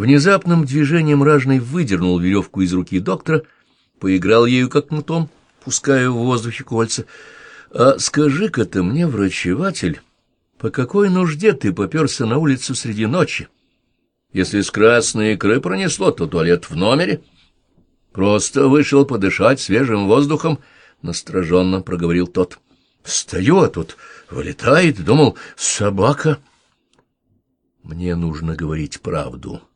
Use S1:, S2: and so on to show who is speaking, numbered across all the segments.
S1: Внезапным движением ражный выдернул веревку из руки доктора, поиграл ею как кнутом, пуская в воздухе кольца. — А скажи-ка ты мне, врачеватель, по какой нужде ты поперся на улицу среди ночи? Если с красной икры пронесло, то туалет в номере. Просто вышел подышать свежим воздухом, — настороженно проговорил тот. — Стою, а тут вылетает, думал, собака. — Мне нужно говорить правду. ——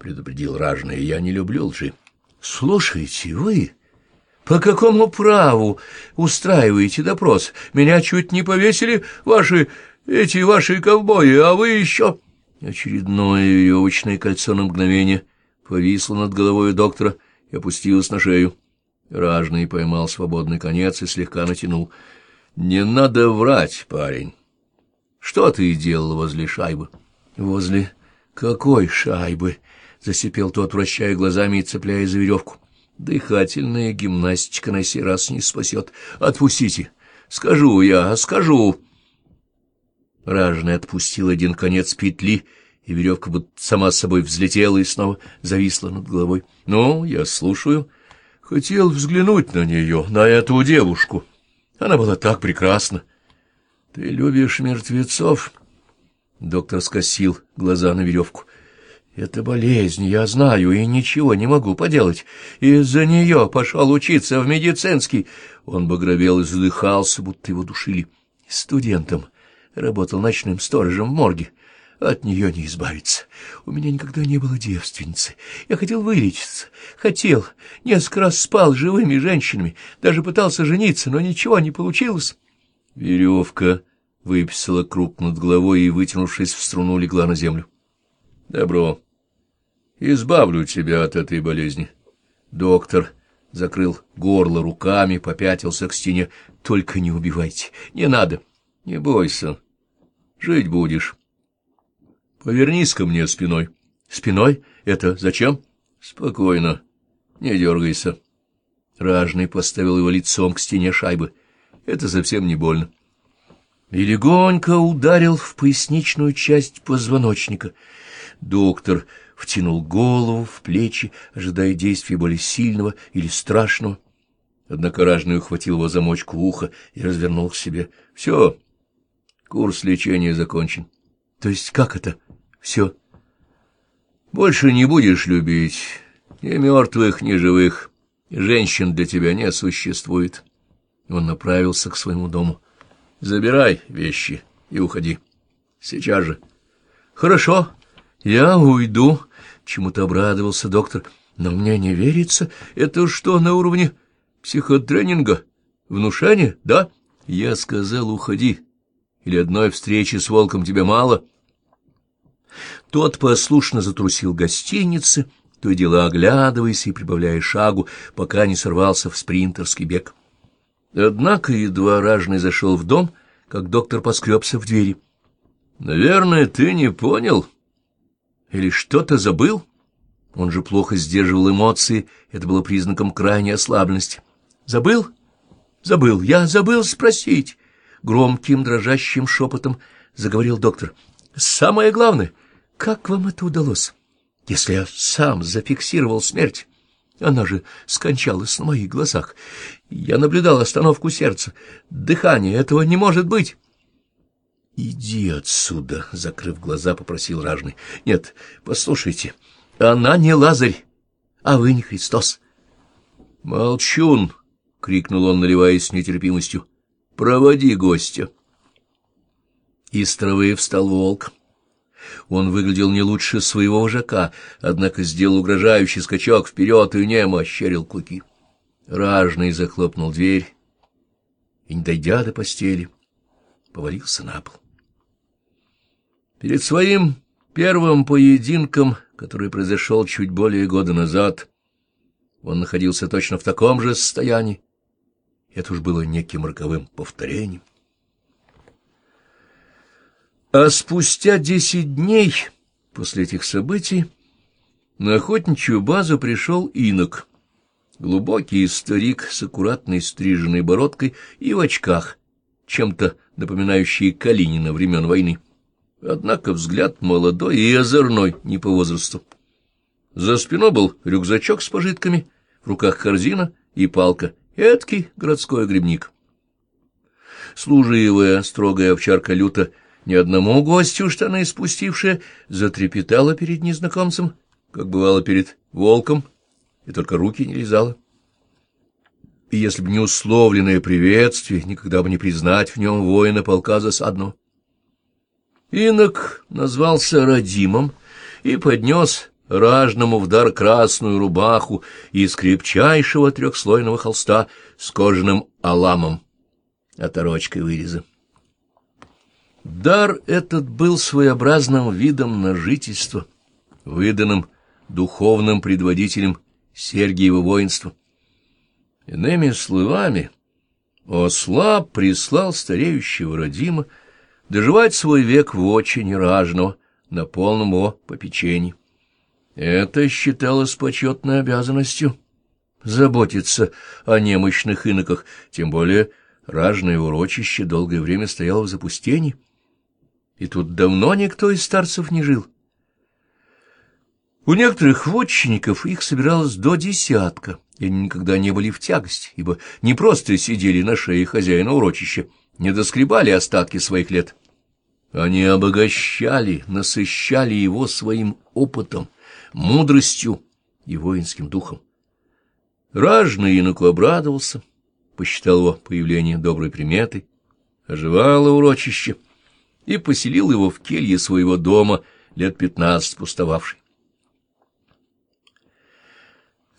S1: предупредил ражный, — я не люблю лжи. — Слушайте, вы по какому праву устраиваете допрос? Меня чуть не повесили ваши, эти ваши ковбои, а вы еще... Очередное веревочное кольцо на мгновение повисло над головой доктора и опустилось на шею. Ражный поймал свободный конец и слегка натянул. — Не надо врать, парень. Что ты делал возле шайбы? — Возле какой шайбы? — засипел тот, вращая глазами и цепляя за веревку. «Дыхательная гимнастика на сей раз не спасет. Отпустите. Скажу я, скажу». Ражный отпустил один конец петли, и веревка будто сама собой взлетела и снова зависла над головой. «Ну, я слушаю. Хотел взглянуть на нее, на эту девушку. Она была так прекрасна. Ты любишь мертвецов?» Доктор скосил глаза на веревку. Это болезнь, я знаю, и ничего не могу поделать. Из-за нее пошел учиться в медицинский. Он багровел и задыхался, будто его душили. Студентом. Работал ночным сторожем в морге. От нее не избавиться. У меня никогда не было девственницы. Я хотел вылечиться. Хотел. Несколько раз спал с живыми женщинами. Даже пытался жениться, но ничего не получилось. Веревка выписала круг над головой и, вытянувшись в струну, легла на землю. Добро. Избавлю тебя от этой болезни. Доктор закрыл горло руками, попятился к стене. Только не убивайте. Не надо. Не бойся. Жить будешь. Повернись ко мне спиной. Спиной? Это зачем? Спокойно. Не дергайся. Ражный поставил его лицом к стене шайбы. Это совсем не больно. И легонько ударил в поясничную часть позвоночника — Доктор втянул голову в плечи, ожидая действия более сильного или страшного. Однако ражный ухватил его замочку уха и развернул к себе. — Все, курс лечения закончен. — То есть как это? Все? — Больше не будешь любить ни мертвых, ни живых. Женщин для тебя не существует. Он направился к своему дому. — Забирай вещи и уходи. Сейчас же. — Хорошо. «Я уйду», — чему-то обрадовался доктор. «Но мне не верится. Это что, на уровне психотренинга? Внушение, да?» Я сказал, уходи. Или одной встречи с волком тебе мало? Тот послушно затрусил гостиницы, то и дело оглядываясь и прибавляя шагу, пока не сорвался в спринтерский бег. Однако едва ражный зашел в дом, как доктор поскребся в двери. — Наверное, ты не понял, или что-то забыл? Он же плохо сдерживал эмоции, это было признаком крайней ослабленности. Забыл? Забыл. Я забыл спросить. Громким, дрожащим шепотом заговорил доктор. Самое главное, как вам это удалось? Если я сам зафиксировал смерть, она же скончалась на моих глазах. Я наблюдал остановку сердца. Дыхание этого не может быть. «Иди отсюда!» — закрыв глаза, попросил ражный. «Нет, послушайте, она не Лазарь, а вы не Христос». «Молчун!» — крикнул он, наливаясь нетерпимостью. «Проводи гостя!» Из травы встал волк. Он выглядел не лучше своего вожака, однако сделал угрожающий скачок вперед и немо ощерил клыки. Ражный захлопнул дверь и, не дойдя до постели, повалился на пол. Перед своим первым поединком, который произошел чуть более года назад, он находился точно в таком же состоянии. Это уж было неким роковым повторением. А спустя десять дней после этих событий на охотничью базу пришел инок, глубокий старик с аккуратной стриженной бородкой и в очках, чем-то напоминающий Калинина времен войны. Однако взгляд молодой и озорной, не по возрасту. За спиной был рюкзачок с пожитками, в руках корзина и палка, эдкий городской грибник. Служивая строгая овчарка люто, ни одному гостю штаны спустившая, затрепетала перед незнакомцем, как бывало перед волком, и только руки не лизала. И если бы не условленное приветствие, никогда бы не признать в нем воина полка засадного. Инок назвался Радимом и поднес ражному в дар красную рубаху из крепчайшего трехслойного холста с кожаным аламом, оторочкой выреза. Дар этот был своеобразным видом на жительство, выданным духовным предводителем Сергиева воинства. Иными словами, осла прислал стареющего Родима доживать свой век в очень ражного, на полном его попечении. Это считалось почетной обязанностью — заботиться о немощных иноках, тем более ражное урочище долгое время стояло в запустении, и тут давно никто из старцев не жил. У некоторых вотчинников их собиралось до десятка, и они никогда не были в тягость, ибо не просто сидели на шее хозяина урочища, не доскребали остатки своих лет. Они обогащали, насыщали его своим опытом, мудростью и воинским духом. Ражный иноку обрадовался, посчитал его появление доброй приметой, оживало урочище и поселил его в келье своего дома, лет пятнадцать пустовавший.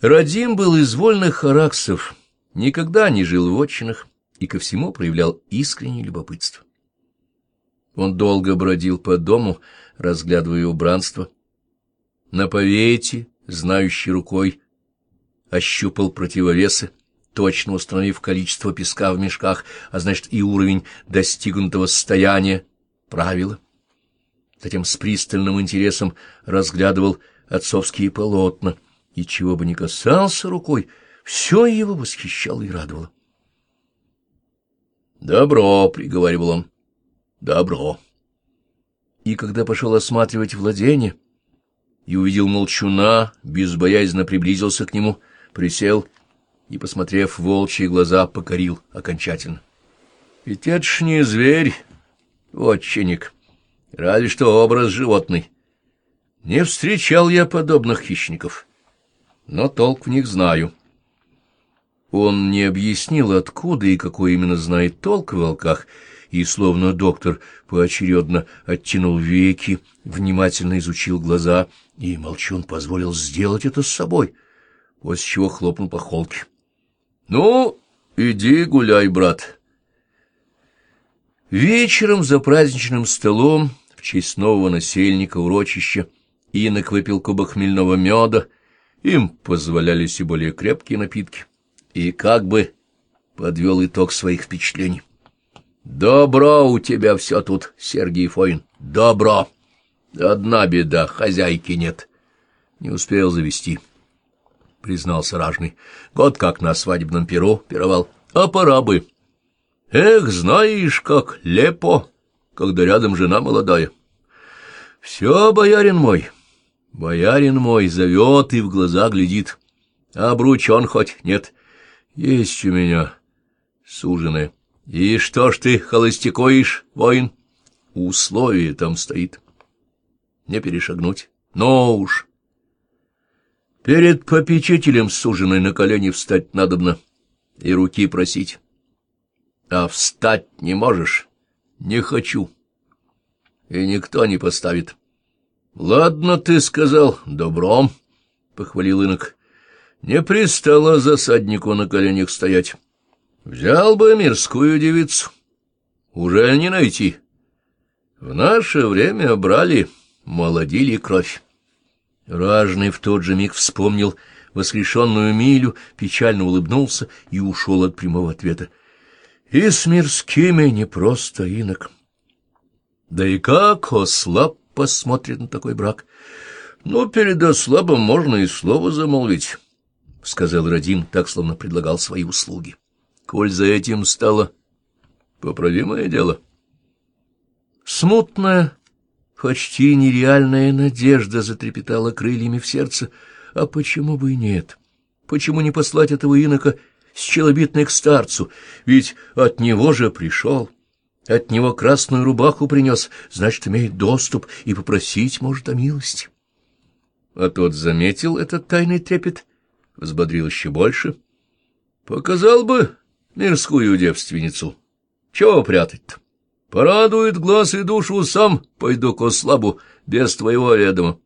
S1: Радим был из вольных араксов, никогда не жил в отчинах и ко всему проявлял искреннее любопытство. Он долго бродил по дому, разглядывая убранство. На повете, знающей рукой, ощупал противовесы, точно установив количество песка в мешках, а значит и уровень достигнутого состояния, правила. Затем с пристальным интересом разглядывал отцовские полотна, и чего бы ни касался рукой, все его восхищало и радовало. «Добро», — приговаривал он, — «добро». И когда пошел осматривать владение и увидел молчуна, безбоязненно приблизился к нему, присел и, посмотрев волчьи глаза, покорил окончательно. «Ведь это ж не зверь, отчинник, разве что образ животный. Не встречал я подобных хищников» но толк в них знаю. Он не объяснил, откуда и какой именно знает толк в волках, и, словно доктор, поочередно оттянул веки, внимательно изучил глаза, и Молчун позволил сделать это с собой, после чего хлопнул по холке. — Ну, иди гуляй, брат. Вечером за праздничным столом в честь нового насельника урочища инок выпил кубок хмельного меда, им позволялись и более крепкие напитки. И как бы подвел итог своих впечатлений. «Добро у тебя все тут, Сергей Фоин, добро! Одна беда, хозяйки нет. Не успел завести», — признался ражный. «Год как на свадебном перу пировал, а пора бы. Эх, знаешь, как лепо, когда рядом жена молодая. Все, боярин мой». Боярин мой зовет и в глаза глядит. Обручен хоть нет. Есть у меня суженая. И что ж ты холостякоишь, воин? Условие там стоит. Не перешагнуть. Но уж. Перед попечителем суженой на колени встать надобно и руки просить. А встать не можешь. Не хочу. И никто не поставит. — Ладно, ты сказал, добром, — похвалил инок. — Не пристало засаднику на коленях стоять. Взял бы мирскую девицу. Уже не найти. В наше время брали, молодили кровь. Ражный в тот же миг вспомнил воскрешенную милю, печально улыбнулся и ушел от прямого ответа. И с мирскими не просто инок. Да и как ослаб посмотрит на такой брак. Ну, перед ослабом можно и слово замолвить, — сказал Радим, так, словно предлагал свои услуги. Коль за этим стало поправимое дело. Смутное, Почти нереальная надежда затрепетала крыльями в сердце. А почему бы и нет? Почему не послать этого инока с челобитной к старцу? Ведь от него же пришел. От него красную рубаху принес, значит, имеет доступ и попросить может о милости. А тот заметил этот тайный трепет, взбодрил еще больше. Показал бы мирскую девственницу. Чего прятать-то? Порадует глаз и душу, сам пойду к ослабу, без твоего ведома.